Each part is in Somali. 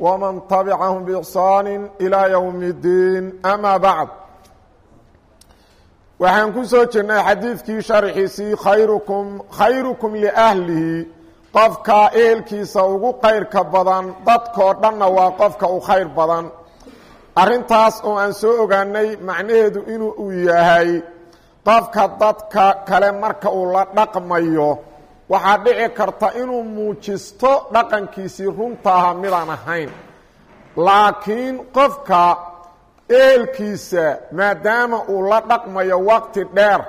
ومن تبعهم بإحsaan إلى يوم الdiin أmا baعd waxaan ku soo jirnay xadiidkii sharxiisii khayrukum khayrukum liأhlihi qofka eelkiisa ugu kayrka badan dadkoo dhanna waa qofka u khayr badan arrintaas oo aan soo ogaanay macnaheedu inuu uu yahay qofka dadka kale marka uu la dhaqmayo waxaa dhici karta inuu muujisto dhaqankiisii runta aha midaan ahayn. Laakiin qofka eelkiisa maadaama uu la dhaqmayo waqti dheer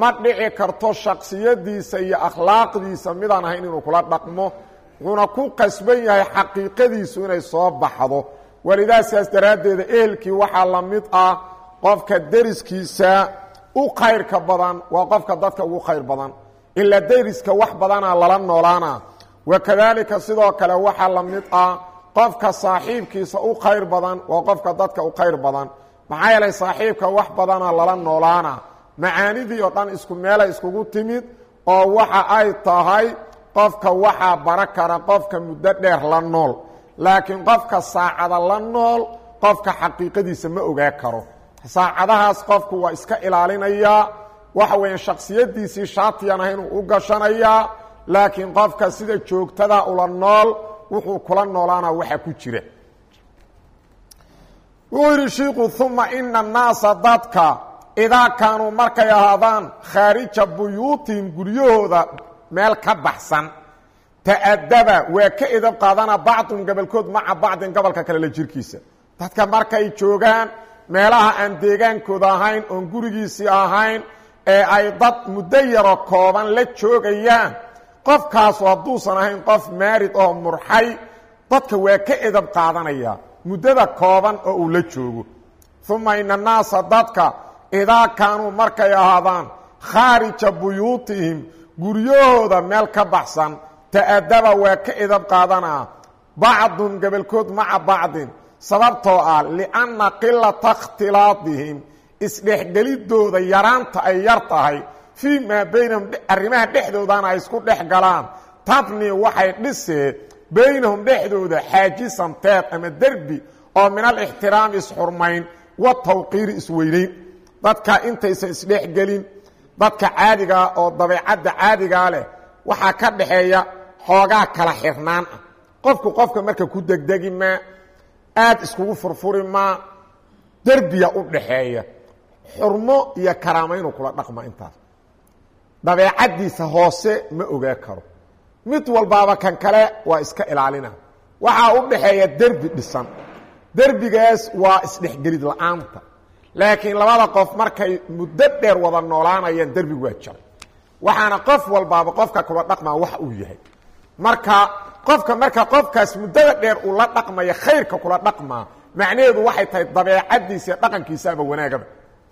ma dhici karto shaksiyadiisa iyo akhlaaqdiisa midaan ahayn inuu kula dhaqmo. Wuxuuna ku qasban yahay xaqiiqadiisu inay soo baxdo. Walidaa sidaas daraaddeeda ehelkii waxaa la mid ah qofka deriskiisa u khayrka badan waa qofka dadka ugu khayr badan ilaa deriska wax badanaa lala noolaana wakadaalika sidoo kale waxaa la mid ah qofka saaxiibkiisa u khayr badan waa qofka dadka u khayr badan. Maxaa yeelay saaxiibka wax badanaa lala noolaana macaanidii oo dhan isku meelay iskugu timid oo waxa ay tahay qofka waxaa bara kara qofka muddo dheer la nool. Laakiin qofka saacada la nool qofka xaqiiqadiisa ma ogaa karo. Saacadahaas qofku waa iska ilaalinayaa waxa weya shaksiyadiisii shaatiyan ah u gashanayaa laakiin qofka sida joogtada ula nool wuxuu kula noolaana waxa ku jira. Wuxuu yidhi shiiku uma ina annaasa dadka idaa kaanuu markay ahaadaan khaarija buyuutihim guryahooda meel ka baxsan. Ta'adaba waa ka edab qaadana bacdun gobolkood maca bacdin gobolka kale la jirkiisa. Dadka markay joogaan meelaha aan deegaankooda ahayn oon gurigiisii ahayn ee ay dad muddo yaro kooban la joogayaan. Qofkaasu hadduusan ahayn qof maarid oo murxay dadka waa ka edab qaadanaya muddada kooban oo uu la joogo. Uma ina annaasa dadka idaa kaanuu markay ahaadaan khaarija buyuutihim guryahooda meel ka baxsan ta'adaba waa ka edab qaadanaa. Bacdun gobolkood maca bacdin sababtoo ah lianna qilata ikhtilaadihim isdhexgelidooda yaraanta ay yar tahay fii maa baynahum arrimaha dhexdoodana ay isku dhex galaan. Tabni waxay dhisee baynahum dhexdooda xaajisan teed ama derbi oo min alixtiraami isxurmayn wa tawqiiri isweynayn dadka intaysan isdhexgelin dadka caadigaa oo dabeecadda caadigaa leh waxaa ka dhaxeeya xoogaa kala xirnaan ah. Qofku qofka marka ku degdegi maa aad iskugu furfuri maa derbiya u dhaxeeya xurmo iyo karaama inuu kula dhaqma intaas. Dabeecaddiisa hoose ma ogaa karo. Mid walbaaba kan kale waa iska ilaalina. Waxaa u dhaxeeya derbi dhisan. Derbigaas waa isdhexgelid la'aanta. Laakiin labada qof markay muddo dheer wada noolaanayaan derbigu waa jaray waxaana qof walbaaba qofka kula dhaqmaa wax uu yahay. Marka qofka marka qofkaas muddada dheer uu la dhaqmaya khayrka kula dhaqmaa macnaheedu waxay tahay dabeecadiisa iyo dhaqankiisaaba wanaagaba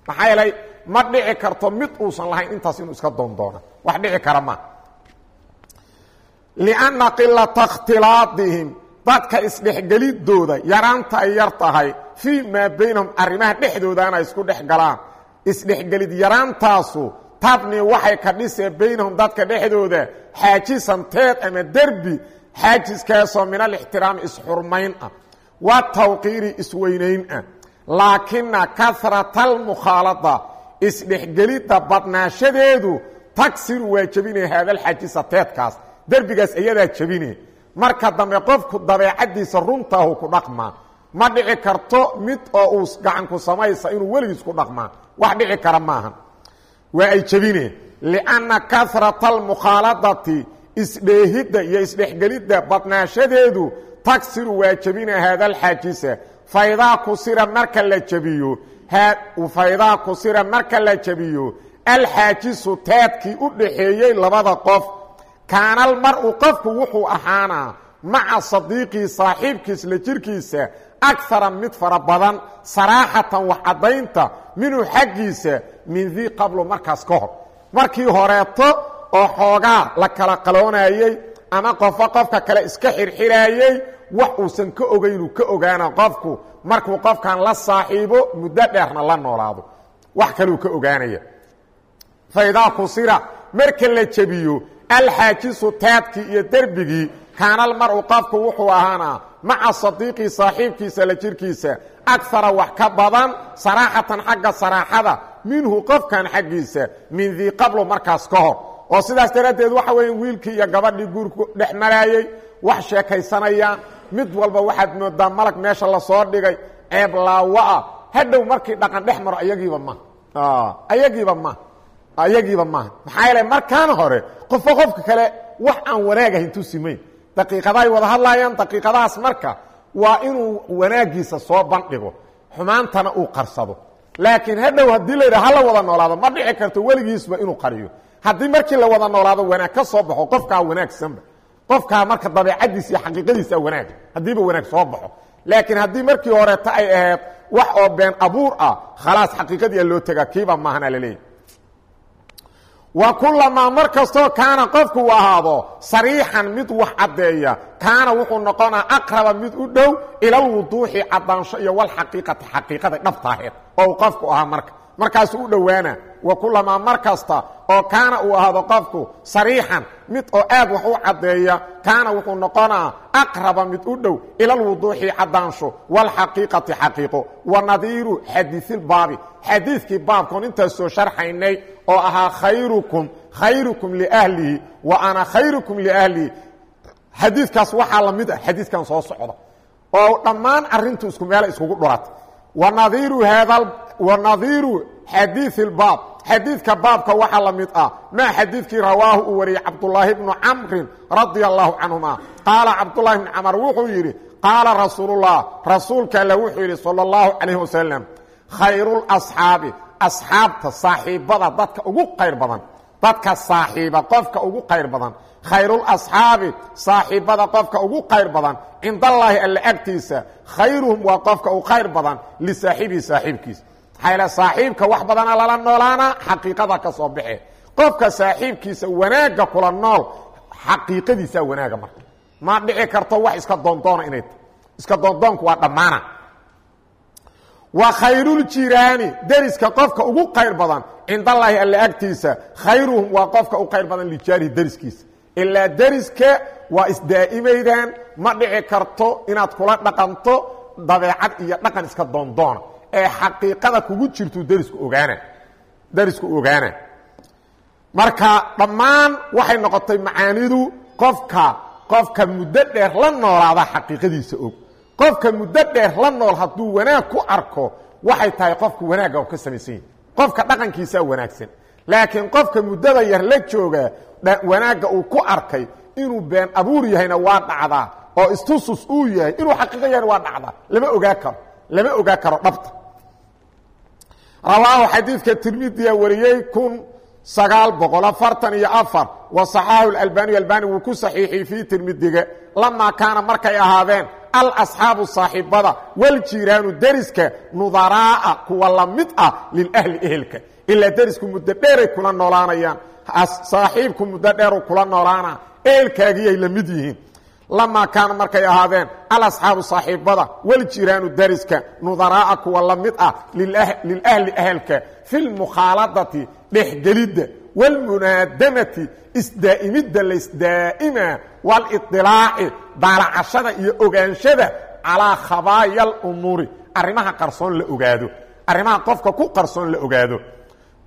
maxaa yeelay ma dhici karto mid uusan lahayn intaas inuu iska doondoona wax dhici kara ma. Lianna qilata ikhtilaadihim dadka isdhexgelidooda yaraanta ay yar tahay fii maa baynahum arrimaha dhexdoodaana ay isku dhex galaan. Isdhexgelid yaraantaasu tabni waxay ka dhisee baynahum dadka dhexdooda xaajisan teed ama derbi xaajiskaasoo min alixtiraami isxurmayn ah wa tawqiiri isweynayn ah laakina karata almukhaalada isdhexgelidda badnaashadeedu tagsiru waa jebinaya haadalxajisa teedkaas. Derbigaas iyadaa jebine marka dambe qofku dabeecaddiisa runtaahu ku dhaqmaa ma dhici karto mid oo uu gacanku samaysa inuu weligiis ku dhaqmaa wax dhici kara maaha waa ay jebine lianna karata almukhaaladati isdheehidda iyo isdhexgelidda badnaashadeedu tagsiru waa jebina haadalxaajisa faydaa kusira marka la jebiyo. Faydaa kusira marka la jebiyo. Alxaajisu teedkii u dhaxeeyey labada qof. Kaanal mar-u qofku wuxuu ahaanaa maca sadiiqii saaxiibkiis la jirkiisa akara mid fara badan saraaxatan wax caddaynta minhu xaggiisa min dii qablo markaas ka hor. Markii horeeto oo xoogaa la kala qaloonayey ama qofo qofka kale iska xirxiraayey wax uusan ka ogaynuu ka ogaana qofku markuu qofkan la saaxiibo muddo dheerna la noolaado. Wax kaluu ka ogaanaya. Faidaa kusira marka la jebiyo alxaajisu taadkii iyo derbigii kaanal mar-u qofku wuxuu ahaanaa maca sadiiqii saaxiibkiisa la jirkiisa akara wax ka badan saraaxatan xagga saraaxada minhu qofkan xaggiisa min dii qablo markaas ka hor. Oo sidaas daraaddeed waxa weeye wiilkii iyo gabadhii guurku dhex maraayey wax sheekaysanayaan mid walba waxaad moodaa malag meesha la soo dhigay ceeb laawa-a hadhow markii dhaqan dhex maro ayagiiba ma. Ayagiiba ma. Ayagiiba maaha maxaa yeele markaan hore qofka qofka kale wax aan wanaagahayn tusimayn daqiiqadaay wada hadlaayaan daqiiqadahaas marka waa inuu wanaagiisa soo bandhigo xumaantana uu qarsado. Laakiin hadhow haddii la yidhaha hala wada noolaado ma dhici karto weligiisba inuu qariyo. Haddii markii la wada noolaado wanaag ka soo baxo qofkaa wanaagsanba qofkaa marka dabeecadiisa iyo xaqiiqadiisa wanaag haddiiba wanaag soo baxo. Laakiin haddii markii horeeta ay ahayd wax oo been abuur ah khalaas xaqiiqadii loo tegaa kiiba maahana laleeyahy wa kulamaa mar kastoo kaana qofku u ahaado sariixan mid wax caddeeya kaana wuxuu noqonaa aqraba mid u dhow ilalwuduuxi caddaansho iyo walxaqiiqati xaqiiqada dhabtaaheed oo uu qofku ahaa marka. Markaasuu u dhowaana wa kulamaa mar kasta oo kaana uu ahaado qofku sariixan mid oo aad wax u caddeeya kaana wuxuu noqonaa aqraba mid u dhow ilalwuduuxi caddaansho walxaqiiqati xaqiiqo wa nadiiru xadiisilbaabi xadiidkii baabkoon intaas soo sharxaynay oo ahaa khayrukum khayrukum liahlihi wa ana khayrukum liahlihi xadiidkaas waxaa la mid ah xadiidkan soo socda oo dhammaan arintu isku meela iskugu dhuratay wanadiiru haada wanadiiru xadiii baab xadiidka baabka waxaa la mid ah maa xadiidkii rawaahu uu wariyey cabdulaahi bnu camrin radia allahu canhuma. Qaala cabdulahi bnu camr wuxuu yidhi qaala rasuululah rasuulka alle wuxuu yidhi sal اllahu calayh wasalam khayrulasxaabi asxaabta saaxiibada dadka ugu qayr badan dadka saaxiiba qofka ugu qayr badan. Khayrulasxaabi saaxiibada qofka ugu qayr badan. Cindallaahi alle agtiisa khayruhum waa qofka u qayr badan lisaaxibihi saaxiibkiisa maxaa saaxiibka wax badana lala noolaana xaqiiqada ka soo baxe qofka saaxiibkiisa wanaagga kula nool xaqiiqadiisaa wanaaga marka. Ma dhici karto wax iska doondoona inay iska doondoonku waa dhammaana. Wa khayruljiraani deriska qofka ugu qayr badan cindallaahi alle agtiisa khayruhum waa qofka u qayr badan lijaarihi deriskiisa. Ilaa deriska waa isdaa'imaydaan ma dhici karto inaad kula dhaqanto dabeecad iyo dhaqan iska doondoona ee xaqiiqada kugu jirtu derisku ogaana derisku ogaana marka dhammaan waxay noqotay macaanidu qofka qofka muddo dheer la noolaada xaqiiqadiisa og. Qofka muddo dheer la nool hadduu wanaag ku arko waxay tahay qofku wanaagga ka samaysan yahi qofka dhaqankiisaa wanaagsan. Laakiin qofka muddada yar la jooga wanaagga uu ku arkay inuu been abuur yahayna waa dhacdaa oo istusus uu yahay inuu xaqiiqo yahayna waa dhacdaa lama ogaa karo lama ogaa karo dhabta rawaahu xadiidka tirmidiya wariyey kun sagaal boqol afartan iyo afar wa صaxaaxu albani albani wuu ku saxiixiyey fii tirmidiga lamaa kaana markay ahaadeen alasxaabu saaxiibada waljiiraanu deriska nudaraa'a kuwa la mid ah lilahli ehelka ilaa derisku muddo dheeray kula noolaanayaan saaxiibku muddo dheeru kula noolaana ehelkaagiyay la mid yihiin lamaa kaana markay ahaadeen alasxaabu saaxiibada waljiraanu deriska nudaraa'a kuwa la mid ah lilahli ahelka fi lmukhaaladati dhexgelidda wاlmunaadamati isdaa'imidda laysdaa'ima wاliطilaaci daalacashada iyo ogaanshada calaa khabaaya اlumuuri arrimaha qarsoon la ogaado arrimaha qofka ku qarsoon la ogaado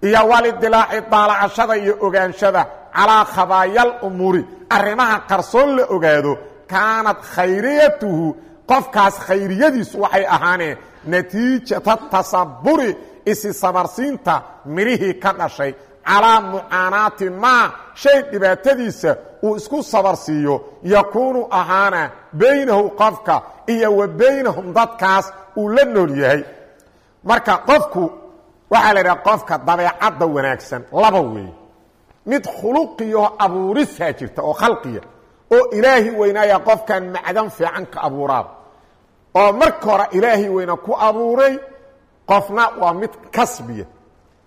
iyo waliطilaaci daalacashada iyo ogaanshada calaa khabaaya اlumuuri arrimaha qarsoon la ogaado kaanat khayriyatuhu qofkaas khayriyadiisu waxay ahaaneen natiijata tasaburi isi sabarsiinta midhihii ka dhashay. Calaa mucaanaati maa shay dhibaatadiisa uu isku sabarsiiyo. Yakuunu ahaana baynahu qofka iyo wa baynahum dadkaas uu la nool yahay. Marka qofku waxaa la idhaha qofka dabeecadda wanaagsan laba weeye mid khuluqiyo abuurisaa jirta oo khalqiya oo ilaahi weynaaya qofkan macdan fiican ka abuuraaba oo marka hore ilaahay weyna ku abuuray qofna waa mid kasbiya.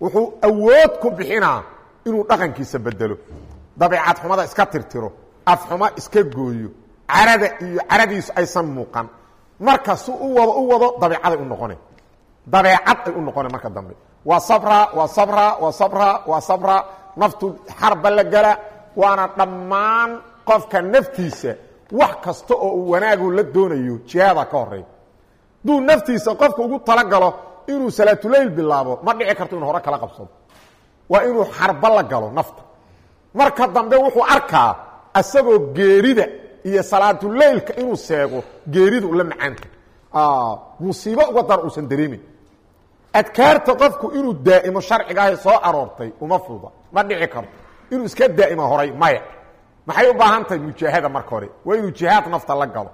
Wuxuu awood ku bixinaa inuu dhaqankiisa bedelo dabeicad xumada iska tirtiro afxumo iska gooyo carada iyo caradiisu aysan muuqan. Marka su u wado u wado dabeecaday u noqona dabeecad ay u noqona marka dambe. Waa sabra waa sabra waa sabra waa sabra. Naftu xarba la gala waana dhammaan qofka naftiisa wax kasta oo uu wanaagu la doonayo jihaada ka horreeya duu naftiisa qofka ugu talagalo inuu salaatuleyl bilaabo ma dhici karto inuu hore kala qabsado. Waa inuu xarba la galo nafta. Marka dambe wuxuu arkaa asagoo geerida iyo salaatuleylka inuu seego geeridu la macaanta musiibo uga dar uusan dareemin. Adkaarta qofku inuu daa'imo sharcigaahi soo aroortay uma fuda ma dhici karto. Inuu iska daa'imo horay maya maxay u baahan tahay mujaahada marka hore? Waa inuu jihaad nafta la galo.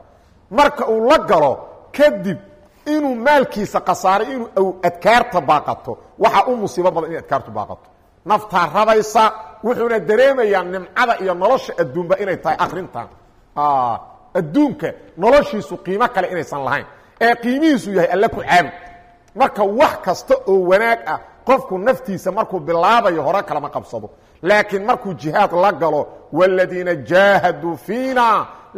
Marka uu la galo kadib inuu maalkiisa khasaaray inuu adkaarta baaqato waxaa u musiibo badan inay adkaartu baaqato. Naftaa rabaysa wuxuuna dareemayaa nimcada iyo nolosha adduunba inay tahay akrintan adduunka noloshiisu qiimo kale inaysan lahayn. Ee qiimihiisu yahay alle ku caabud marka wax kasta oo wanaag ah qofku naftiisa markuu bilaabayo hore kalama qabsado. Laakiin markuu jihaad la galo wاladiina jaahaduu fiina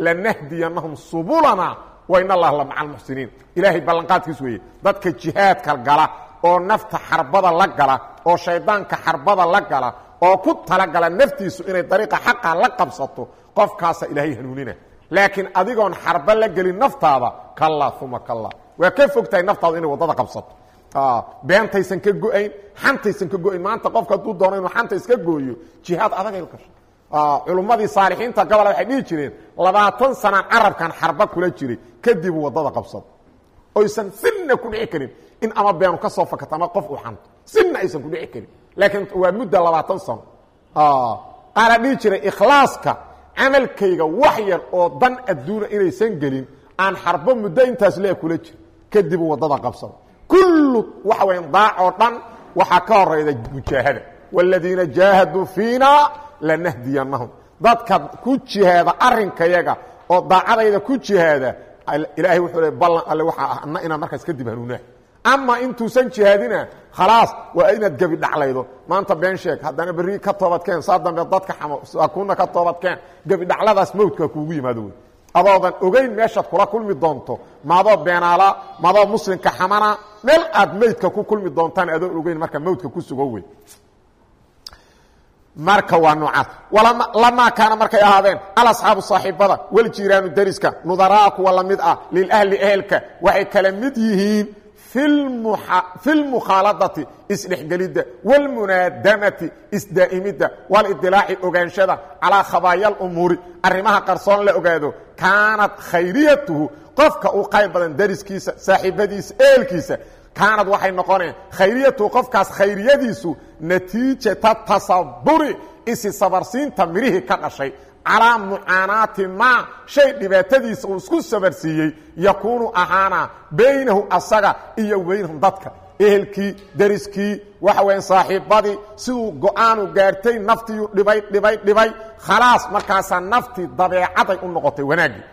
lanahdiyanahum subulana wain allah la maca almuxsiniin ilaahay ballanqaadkiis weeye dadka jihaadka gala oo nafta xarbada la gala oo shaydaanka xarbada la gala oo ku talagala naftiisu inay dariiqa xaqa la qabsato qofkaasa ilaahay hanuunina. Laakiin adigoon xarba la gelin naftaada kalla uma kalla waa ka fog tahay naftaadu inay waddada qabsato beentaysan ka go'ayn xantaysan ka go'ayn. Maanta qofka hadduu doono inuu xanta iska gooyo jihaad adagay gasho culummadii saalixiinta gobola waxay dhihi jireen labaatan sanaan carabkan xarba kula jiray kadib waddada qabsado. Oysan sinna ku dhici karin in ama beenu ka soo fakato ama qof uu xanto. Sinna aysan ku dhici karin. Laakiin waa mudda labaatan sano qaala dhihi jiray ikhlaaska camalkayga wax yar oo dan adduuna inaysan gelin aan xarbo muddo intaas le kula jiro kadibuu waddada qabsado kullu waxa weya daac oo dhan waxaa ka horayda mujaahada. Wاladiina jaahaduu fiina lanahdiyanahum dadka ku jihaada arinkayaga oo daacadayda ku jihaada ilaahay wuxuu le ballan alle waxaa ana inaan markaas kadib hanuunaa. Ama intuusan jihaadina khalaas waa inaad gebi dhaclaydo. Maanta been sheeg haddana berri ka toobadkeen saa dambe dadka kuna ka toobadkeen gebi dhacladaas mawdka kuugu yimaado wey adoodan ogeyn meeshaad kula kulmi doonto. Maadoo beenaala maadoo muslimka xamana meel aad meydka ku kulmi doontaan adoon ogeyn marka mawdka ku sugo wey marka waa noocaas lamaa kaana markay ahaadeen. Alasxaabu saaxiibada waljiiraanu dariska nudaraa kuwa la ah lilahli ehelka. Waxay kala mid yihiin fi lmukhaaladati isdhexgelidda wاlmunaadamati isdaa'imidda wاlidilaaci ogaanshada calaa khabaaya اlumuuri arrimaha qarsoon la ogaado kaanad khayriyatuhu qofka u qayb badan dariskiisa saaxiibadiisa ehelkiisa kaanad waxay noqoneen khayriyatuhu qofkaas khayriyadiisu natiijata tasaburi isi sabarsiinta midhihii ka dhashay calaa mucaanaati maa shay dhibaatadiisa uu isku sabarsiiyey yakuunu ahaana baynahu asaga iyo baynahum dadka. Ehelkii dariskii waxa weya saaxiibadii siduu go'aanu gaartay naftiiu dhibay dhibay dhibay khalaas markaasaa naftii dabeecaday u noqotay wanaaggii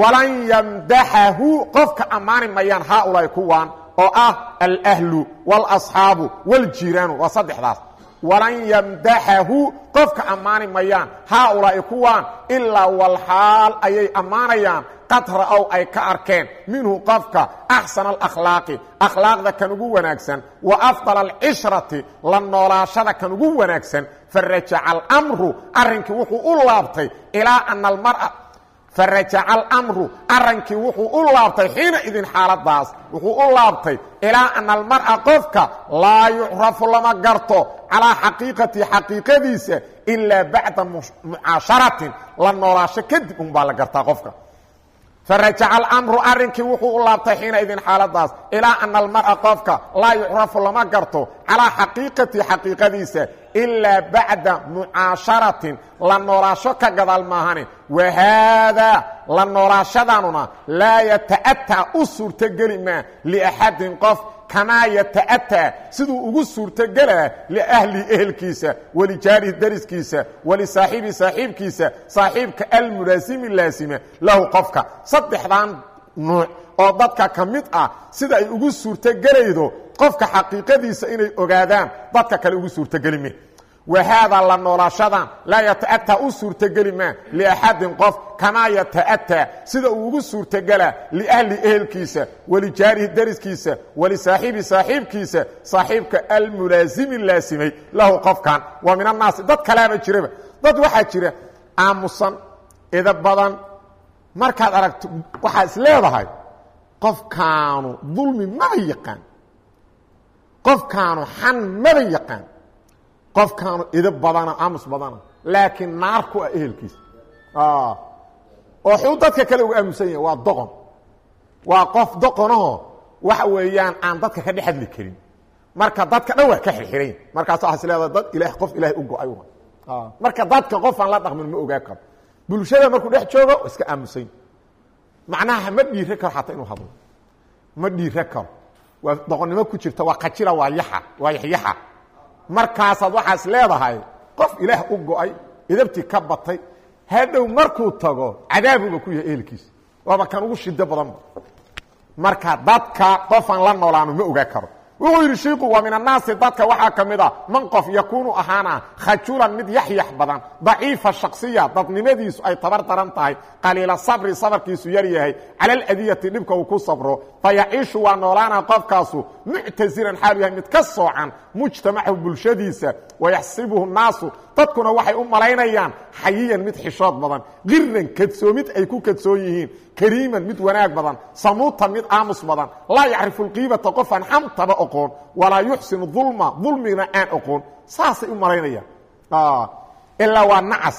walan yamdaxahu qofka ammaani mayaan haaulaai kuwaan oo ah alahlu wاlasxaabu wاljiiraanu waa saddexdaas walan yamdaxahu qofka ammaani mayaan. Haaulaa'i kuwaan ilaa walxaal ayay ammaanayaan. Qad ra'ow ay ka arkeen minhu qofka axsana alakhlaaqi akhlaaqda kan ugu wanaagsan wa afdal alcishrati la noolaashada kan ugu wanaagsan. Farajaca almru arrinkii wuxuu u laabtay ilaa ana almara farajaca almru arankii wuxuu u laabtay xiina idin xaaladaas wuxuu u laabtay ilaa ana almar'a qofka laa yucrafu lama garto calaa xaqiiqati xaqiiqadiisa ilaa bacda mucaasharatin la noolaasho kadib unbaa la gartaa qofka farajaca almru arrinkii wuxuu u laabtay xiina idin xaaladaas. Ilaa ana almar'a qofka laa yucrafu lama garto calaa xaqiiqati xaqiiqadiisa ilaa bacda mucaasharatin. La noolaasho ka gadaal maahane wahaadaa la noolaashadanuna laa yata'ataa u suurtogeli maa liaxadin qof kamaa yata'ataa siduu ugu suurtogelaa liahlihi ehelkiisa walijaarihi dariskiisa walisaaxiibi saaxiibkiisa saaxiibka almulaasimi laasima lahu qofka. Saddexdan nuuc oo dadka ka mid ah sida ay ugu suurtogelaydo qofka xaqiiqadiisa inay ogaadaan dadka kale ugu suurtogelime wahaadaa la noolaashadan laa yata'ataa u suurtogeli maa liaxadin qof kamaa yata'ataa sida uu ugu suurtogelaa liahli ehelkiisa walijaarihi deriskiisa walisaaxiibi saaxiibkiisa saaxiibka almulaasimi laasimay lahu qofkan waa min annaasi dad kaleaba jiraba dad waxaa jira aamusan ida badan markaad aragto waxaa is leedahay qofkaanu dulmi maba yaqaan qofkaanu xan maba yaqaan qofkaanu idib badana aamus badana laakiin naar ku ah ehelkiisa oo xuu dadka kale uga aamusan yahay waa doqon. Waa qof doqonaho waxa weeyaan aan dadka ka dhex hadli karin. Marka dadka dhan waa ka xirxiran markaas waxaa is leedahay dad ilaah qof ilaahay u go'ay marka dadka qof aan la dhaqmin ma ogaa karo bulshada markuu dhex joogo iska aamusan. Macnaha ma dhiire karo xataa inuu hadlo. Ma dhiire karo. Waa doqonnimo ku jirta waa qajila waa yaxa waa yaxyaxa markaasaad waxaas leedahay qof ilaah u go'ay idabtii ka batay hadhow markuu tago cadaabuba ku yahay ehelkiisa waaba kan ugu shido badanba marka dadka qofaan la noolaano ma ogaa karo. Wuxuu yidhi shiiku waa min annaasi dadka waxaa ka mid a man qof yakuunu ahaana khajulan mid yaxyax badan daciifa shaksiya dadnimadiisu ay tabar daran tahay qaliila sabri sabarkiisu yar yahay cala aladiyati dhibka uu ku sabro fayaciishu waa noolaana qofkaasu muctasilan xaalu yahay mid ka soocan mujtamacahu bulshadiisa wayaxsibuhu naasu dadkuna waxay u malaynayaan xayiyan mid xishood badan giran kadsoomid ay ku kadsoon yihiin kariiman mid wanaag badan samuutan mid aamus badan. Laa yacrifu lqiibata qofaan xamtaba oqoon walaa yuxsinu dulma dulmina aan oqoon. Saasay u malaynayaan. Ilaa waa nacas.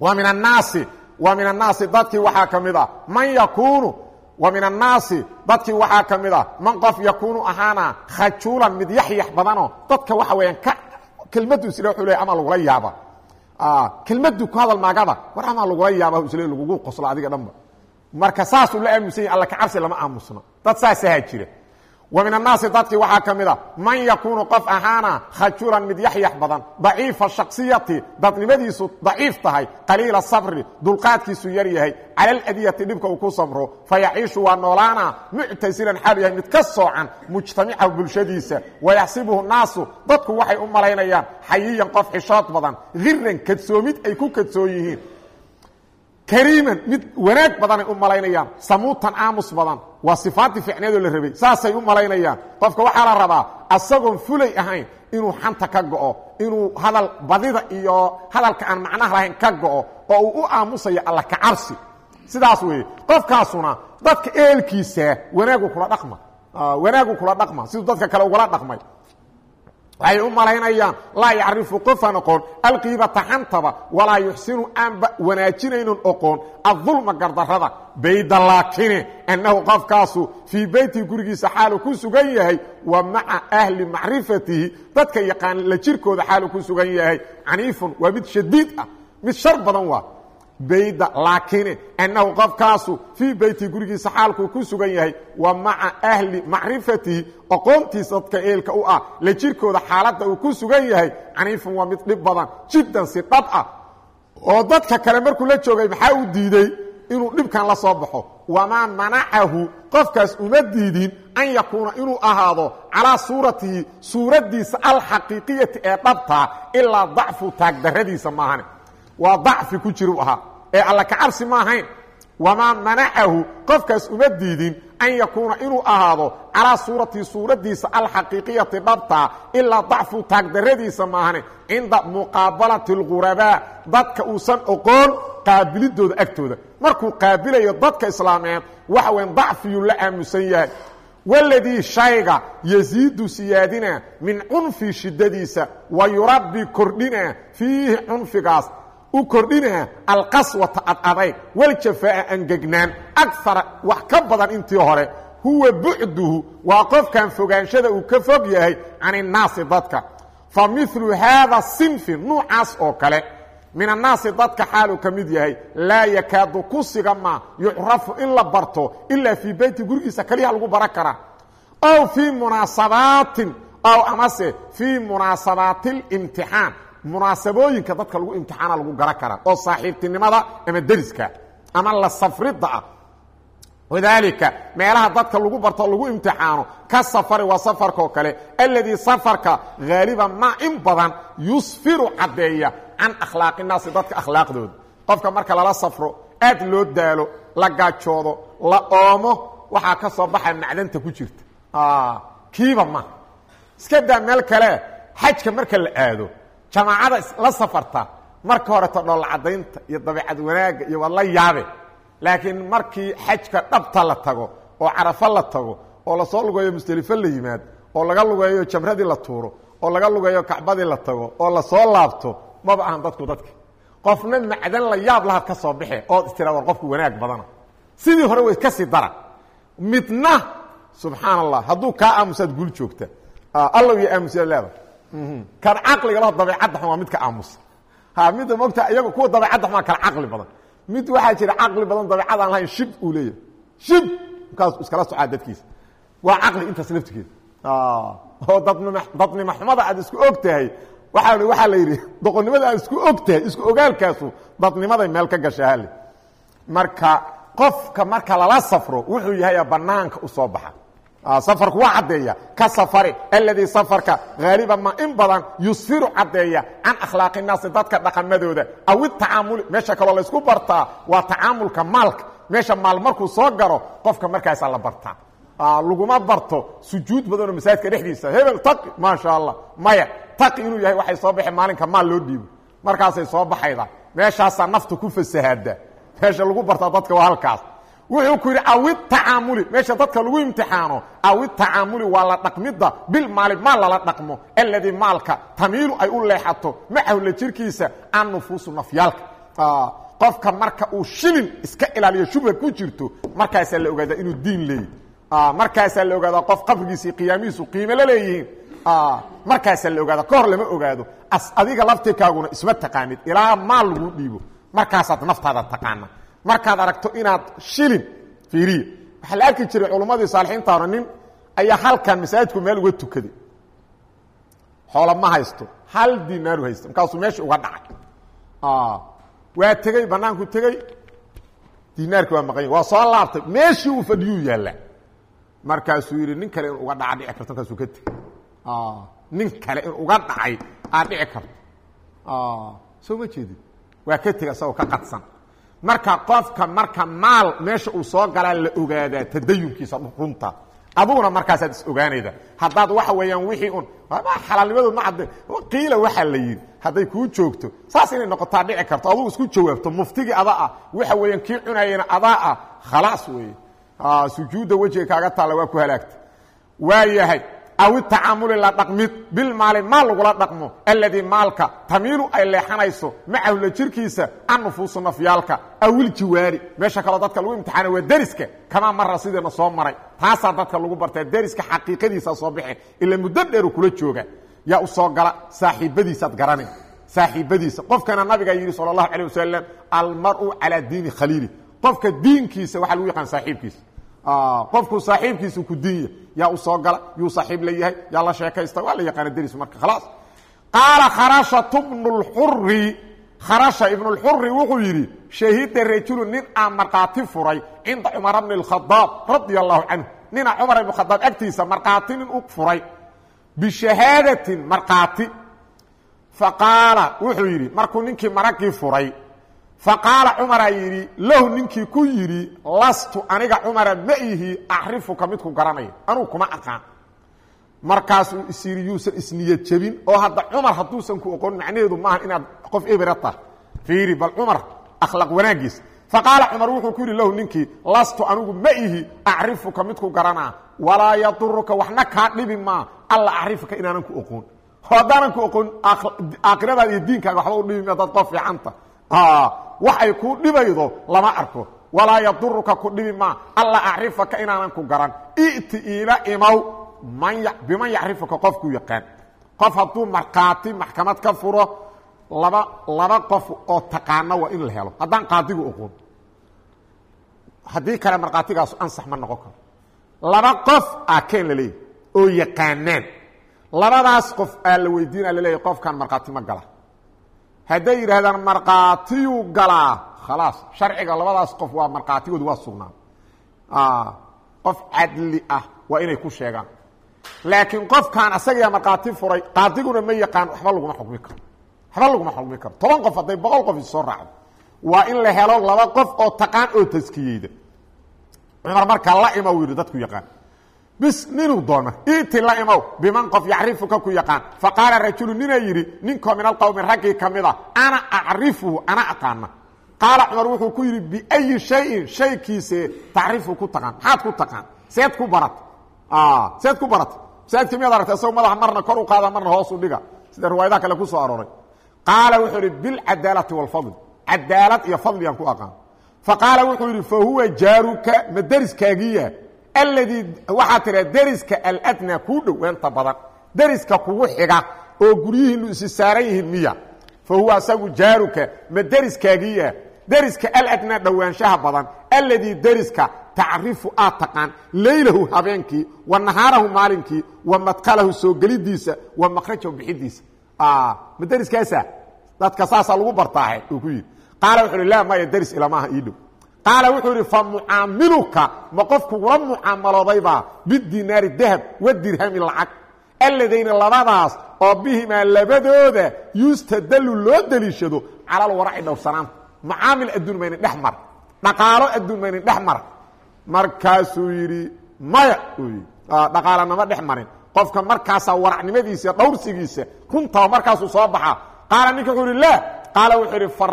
Wa min annaasi wa min annaasi dadkii waxaa ka mid a man yakuunu wa min annaasi dadkii waxaa ka mid a man qof yakuunu ahaana khajuulan mid yaxyax badanoo dadka waxa weeyaan ka kelmaddu isle wuxuu leey ama lagula yaaba. Kelmaddu ku hadal maagada war ama lagula yaaba isle lagugu qoslo adiga dhanba. Marka saasuu la aamusan yahy alla ka cabsi lama aamusno. Dad saasahaa jira wa min annaasi dadkii waxaa ka mid a man yakuunu qof ahaana khajulan mid yaxyax badan daciifa shaksiyati dadnimadiisu daciif tahay qaliila sabri dulqaadkiisu yar yahay cala aladiyati dhibka uu ku sabro fayaciishu waa noolaana muctasilan xaalu yahay mid ka soocan mujtamicahu bulshadiisa wayaxsibuhu naasu dadku waxay u malaynayaan xayiyan qof xishood badan hiran kadsoomid ay ku kadsoon yihiin kariiman mid wanaag badanay u malaynayaan. Samuutan aamus badan. Waa sifaaddii ficneedoo la rabay. Saasay u malaynayaan. Qofka waxaa la rabaa asagoon fulay ahayn inuu xanta ka go'o inuu hadal badida iyo hadalka aan macnaha lahayn ka go'o oo uu u aamusayo alla ka cabsi sidaas weeye qofkaasuna dadka eelkiisa wanaagu kula dhaqma. Wanaagu kula dhaqma. Siduu dadka kale ugala dhaqmay waxay u malaynayaan laa yacrifu qofaan oqoon alqiibata xantaba walaa yuxsinu aanba wanaajinaynon oqoon adulma gardarada bayda laakine annahu qofkaasu fii beyti gurigiisa xaalu ku sugan yahay wa maca ahli macrifatihi dadka yaqaan la jirkooda xaalu ku sugan yahay caniifun waa mid shadiid ah mid shar badan waa bayda laakine annahu qofkaasu fii beyti gurigiisa xaalkuu ku sugan yahay wa maca ahli macrifatihi oqoontiisa dadka eelka u ah la jirkooda xaaladda uu ku sugan yahay caniifun waa mid dhib badan jiddan si dhab ah. Oo dadka kale markuu la joogay maxaa u diiday? Inuu dhibkan la soo baxo. Wamaa manacahu qofkaas uma diidin an yakuuna inuu ahaado calaa suuratihi suuraddiisa alxaqiiqiyati ee dhabtaa ilaa dacfu taagdarradiisa maahane. Waa dacfi ku jiru ahaa ee alla ka cabsi ma ahayn. Wamaa manacahu qofkaas uma diidin an yakuuna inuu ahaado calaa suuratihi suuraddiisa alxaqiiqiyati dhabtaa ilaa dacfu taagdarradiisa maahane cinda muqaabalati اlghurabaa dadka uusan oqoon qaabilidooda agtooda. Markuu qaabilayo dadka islaameed waxa weyn dacfiyuu la aamusan yahay. Waladii shayga yasiidu siyaadina min cunfi shiddadiisa wa yurabbi kordhina fiihi cunfigaas u kordhinaa alqaswata adadayg waljafaa'a angegnaan agara wax ka badan intii hore. Huwa bucduhu waa qofkan fogaanshada uu ka fog yahay can innaasi dadka. Fa milu haada sinfi nuucaas oo kale. Min annaasi dadka xaaluu ka mid yahay laa yakaadu ku siga ma yucrafu in la barto ilaa fii beyti gurigiisa kaliya lagu baran karaa. Ow fii munaasabaatin ow amase fii munaasabaati اlimtixaan munaasabooyinka dadka lagu imtixaana lagu garan karaa oo saaxiibtinimada ama deriska ama la safridda ah. Wadaalika meelaha dadka lagu barto lagu imtixaano ka safari waa safarkaoo kale alladii safarka haaliban ma in badan yusfiru caddeeya can akhlaaqi naasi dadka akhlaaqdooda. Qofka marka lala safro aad loo daalo la gaajoodo la oomo waxaa ka soo baxa macdanta ku jirta. Kiiba ma. Iska daa meel kale xajka marka la aado jamaacada la safarta marka horeto dhoolcadaynta iyo dabeicad wanaagga iyo waad la yaabe. Laakiin markii xajka dhabta la tago oo carafo la tago oo la soo lugeeyo musdelifo la yimaad oo laga lugeeyo jamradii la tuuro oo laga lugeeyo kacbadii la tago oo la soo laabto maba ahan dadku dadka. Qofna macdan la yaab laha ka soo baxe ood istira war qofku wanaag badana. Sidii hore way ka sii dara midna subxaan allah hadduu kaa aamusaad guul joogta. Allow iyo aamusaad leeda kan caqliga laho dabeicadda xun waa midka aamusa ha midda mogta iyagu kuwa dabeicadda xun waa kala caqli badan. Mid waxaa jira caqli badan dabeicad aan lahayn shib uu leeyahay. Shib! Markaas iskala socaa dadkiisa. Waa caqli intaas laftigeeda. Oo dadnima dadnimo xumada aad isku og tahay waaa waxaa la yidhi doqonnimada aad isku og tahay isku ogaalkaasu dadnimaday meel ka gashaa hale marka qofka marka lala safro wuxuu yahay banaanka u soo baxa safarku waa caddeeya ka safari alladii safarka haaliban ma in badan yusfiru caddeeya can akhlaaqi naasi dadka dhaqamadooda aw itacaamuli meesha kaloo laysku bartaa waa tacaamulka maalka meesha maal markuu soo garo qofka markaasaa la bartaa laguma barto sujuud badanoo masaajidka dhexdiisa hebel taqi maasha allah maya taqi inuu yahay waxay soo baxeen maalinka maal loo dhiibo markaasay soo baxayda meeshaasaa nafta ku fasahaada meesha lagu bartaa dadka waa halkaas wuxuu ku yidhi awi tacaamuli meesha dadka lagu imtixaano awi tacaamuli waa la dhaqmidda. Bil maali maal lala dhaqmo. Alladii maalka tamiilu ay u leexato. Macahu la jirkiisa an nufuusu nafyaalka. Qofka marka uu shilin iska ilaaliyo shubha ku jirto markaasaa la ogaadaa inuu diin leeyahy markaasaa la ogaadaa qof qabrigiisi qiyaamihiisu qiime la leeyihiin. Markaasaa la ogaada ka hor lama ogaado. As adiga laftirkaaguna isma taqaanid. Ilaa maal lagu dhiibo. Markaasaad naftaada taqaana markaad aragto inaad shilin fiiriya waxaa la arki jiray culummadii saalixiinta hore nin ayaa halkan masaajidku meel uga tukaday xoola ma haysto hal dinaaru haysta markaasuu meeshii uga dhacay. Waa tegey banaanku tegey. Dinaarki waa maqanya waa soo laabtay. Meeshii uu fadhiyuu yaalla markaasuu yidhi nin kale in uga dhaca dhici karto markaasuu ka tegey. Nin kale in uga dhacay aad dhici karto. Soo ma jeedin. Waa ka tega isagoo ka qadsan marka qofka marka maal meesha uu soo galaa la ogaadaa tadayunkiisa runta. Aduguna markaasaad is ogaanayda. Haddaad waxa weeyaan wixii un xalaalnimadood ma cadde qiila waxaa la yidhi. Hadday kuu joogto saas inay noqotaa dhici karto. Adugu isku jawaabto muftigii ada ah. Waxa weeyaan kii cunayana adaa ah. Khalaas weeye. Sujuudda wejiga kaaga taalla waa ku halaagta waa yahay aw itacaamuli la dhaqmid bilmaali maal lagula dhaqmo alladii maalka tamiilu ay leexanayso macahu la jirkiisa an nufuusu nafyaalka awiljiwaari meesha kaloo dadka lagu imtixaana waa deriska kamaa mara sidiina soo maray taasaa dadka lagu bartaa deriska xaqiiqadiisa soo baxe ila muddo dheeru kula jooga yaa u soo gala saaxiibadiisaad garana saaxiibadiisa qofkana nabigaa yidhi sal اlahu alيه wasalam almaru calaa diini khaliili qofka diinkiisa waxaa lagu yaqaan saaxiibkiisa qofku saaxiibkiisa ku diinya yaa u soo gala yuu saaiib la yahay yaa la sheekaysta waa la yaqaana deris marka khalaas. Qaala kharashatu bnulxuri kharasha ibnulxuri wuxuu yidhi shahida rajulu nin aan markhaati furay cinda cumara bni اlkhadaab radia allahu canhu. Nina cumar ibn khadaab agtiisa markhaati nin u furay bishahaadatin markhaati. Faqaala wuxuu yidhi markuu ninkii maragii furay faqaala cumaraa yidhi lahu ninkii ku yidhi lastu aniga cumara ma ihi acrifuka midku garanaya anuu kuma aqaan. Markaasuu is yidhi yuusan isniyad jebin oo hadda cumar hadduusan ku oqon macnaheedu maaha inaad qof ebera tah fiiri bal cumar akhlaaq wanaagiisa faqaala cumar wuxuu ku yidhi lahu ninkii lastu anigu ma ihi acrifuka midku garanaa. Walaa yaduruka waxna kaa dhibi maa. Alla acrifuka inaanan ku oqoon. Haddaanan ku oqon aakhiradaada iyo diinkaaga waxba u dhibi ma dad qof fiicanta waxay ku dhibaydo lama arko. Walaa yaduruka ku dhibi maa alla acrifaka inaanan ku garan. I'ti iila imaw man biman yacrifuka qofkuu yaqaan. Qof hadduu markhaati maxkamad ka furo laba laba qof oo taqaana waa in la helo. Haddaan qaadigu oqon haddii kale markhaatigaasu ansax ma noqon karo. Laba qof aa keen la leeyahy oo yaqaanaan. Labadaas qof aa la weydiina laleeyahy qofkan markhaati ma gala hadday yidhaahdaan markhaatiyuu galaa khalaas sharciga labadaas qof waa markhaatigoodu waa sugnaa qof cadli ah waa inay ku sheegaan. Laakiin qofkaan asagaa markhaati furay qaadiguna ma yaqaan waxba laguma xukmi karo. Waxba laguma xukmi karo. Toban qof hadday boqol qof issoo raacdo. Waa in la helo laba qof oo taqaan oo taskiyeyda cumar markaa la imow yidhi dadku yaqaan bis ninuu doona. Iti la imow biman qof yacrifuka ku yaqaan. Faqaala rajulu ninaa yidhi ninkoo min alqowmi raggii ka mid a ana acrifuhu ana aqaana. Qaala cumar wuxuu ku yidhi biayi shayin shaykiise tacrifu ku taqaan maxaad ku taqaan? Seed ku barata seed ku barata masaajidka miyaad aragta isagoo madaxa marna kor u qaada marna hoos u dhiga. Sida riwaayadaha kale ku soo arooray. Qaala wuxuu idhi bilcadaalati wاlfadl cadaalad iyo fadligaan ku aqaan. Faqaala wuxuu yidhi fahuwa jaaruka ma deriskaagiya alladii waxaa tiraa deriska aladnaa kuu dhow weenta badan deriska kugu xiga oo guryihiinu isi saaran yihiin miya fahuwa asagu jaaruka ma deriskaagiya deriska aladnaa dhowaanshaha badan alladii deriska tacrifu aad taqaan leylahu habeenkii wa nahaarahu maalinkii wa madkalahu soo gelidiisa wa makrajahu bixidiisa. Ma deriskaasa dadka saasaa lagu bartaahe uu ku yidhi. Qaala wuxu uhi laa maya deris ilamaaha ii dhow qaala wuxuu idhi fa mucaamiluka ma qof kugula mucaamaloodaybaa bidinaari dahab wa dirhami lacag. Alladayna labadaas oo bihimaa labadooda yustadalu loo deliishado calal waraci dhowrsanaanta mucaamil adduun maynin dhex mar dhaqaalo adduun maynin dhex mar. Markaasuu yidhi maya uu yidhi dhaqaalanama dhex marin. Qofka markaasaa waracnimadiisa dhowrsigiisa runtaba markaasuu soo baxaa qaala ninka wuxuu ihi laa. Qaala wuxuu idhi fa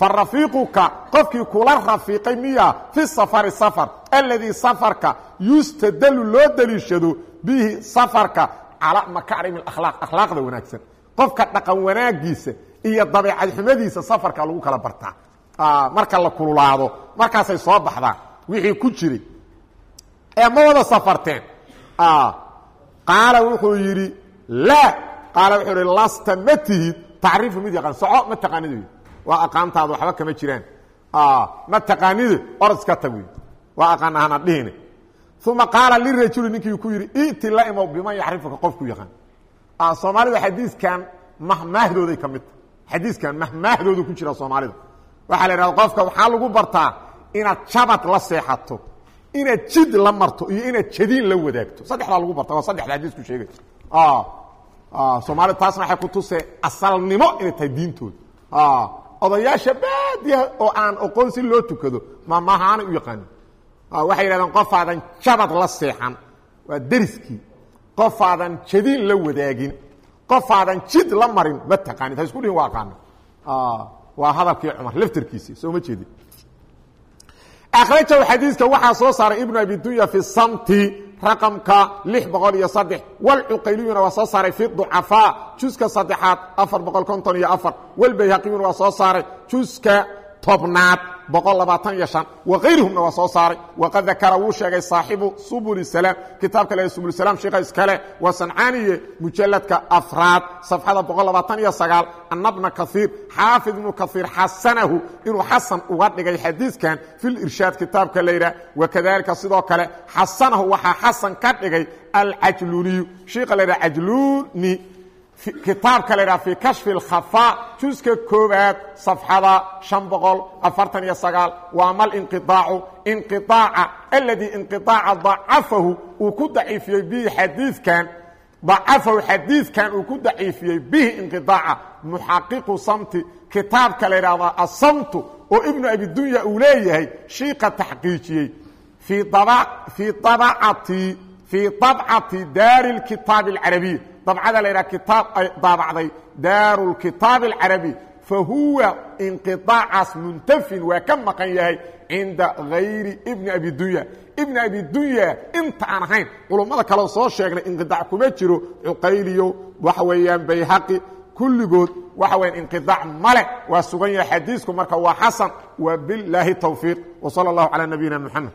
rafiiquka qofkii kula rafiiqay miya fi safari safar alladii safarka yustadalu loo deliishado bihi safarka calaa makarim akhlaaq akhlaaqda wanaagsan. Qofka dhaqan wanaagiisa iyo dabeecad xumadiisa safarka lagu kala bartaa. Marka la kululaado markaasay soo baxdaan wixii ku jiray. Ee ma wada safarteen? Qaala wuxuu yidhi laa. Qaala wuxuu ihi lasta ma tihid. Tacriifu mid yaqaan soco ma taqaanidu waa aqaantaada waxba kama jiraan. Ma taqaanidu orod iska tag wey waa aqaan ahana dhihine. Uma qaala lirajuli ninkii ku yidhi iti la imow biman yacrifuka qofku yaqaan. Soomaalida xadiiskan mahmaahdooday ka midta xadiiskan mahmaahdoodu ku jira soomaalida. Waxaa la idhahda qofka waxaa lagu bartaa inaad jabad la seexato inaad jid la marto iyo inaad jadiin la wadaagto. Saddexdaa lagu barta waa saddexda xadiisku sheegay. Soomaalida taasna waxay ku tuse asalnimo inay tahay diintooda odayaasha baadiyaha oo aan oqoon si loo tukado mamahaanay u yaqaanin waxay yidhahdeen qofaadan jabad la seexan. Waa deriskii. Qofaadan jadiin la wadaagin. Qofaadan jid la marin ma taqaanid. Ha isku dhihin waa aqaana waa hadalkii cumar laftarkiisi soo ma jeedin akhrajahu xadiiska waxaa soo saaray ibnu abi dunya fi samti raqamka lix boqol iyo saddex. Walcuqayliyuna waa soo saaray fi ducafaa. Juska saddexaad afar boqol waa soo saaray juska tobnaad wakayrihumna waa soo saaray. Waqad dakara wuu sheegay saaxibu subul salaam. Kitaabka le subulsalaam sheekha iskale waa sancaaniye mujalladka afraad safxada boqol labaatan iyo sagaal. Ana bna kaiir xaafid ibnu kaiir xasanahu inuu xasan uga dhigay xadiiskan filirshaad kitaabka la yidhaah. Wakadalika sidoo kale xasanahu waxaa xasan ka dhigay alcajluuniyu sheikha la yidhah cajluuni kitaabka la ydhaha fi kashfi اlkhafaa juska koobaad safxada شhan boqol afartan iyo sagaal waa ma linqiطaacu inqiطaaca aladii inqiطaaca dacafahu uu ku daciifiyey bihi xadiikan dacafahu xadiidkan uu ku daciifiyey bihi inqiطaaca muxaqiqu samti kitaabka la ydhahda asamtu oo ibnu abidunya uu leeyahay shiika taxqiijiyey fii abacati fii طabcati daari اkitaabi اlcarabiy dabcada la ydhaha kitaab ay daabacday daaru lkitaab alcarabi fahuwa inqiaacaas muntafin waa ka maqan yahay cinda hayri ibni abidunya ibni abidunya inta aan ahayn culummada kaleo soo sheegnay inqiaac kuma jiro. Cuqayliyo waxa weeyaan bayhaqi kulligood waxa weya inqiaac ma leh waa sugan yahay xadiisku marka waa xasan wa bilaahi towfiiq wsala اllahu calaa nabiyina mxamed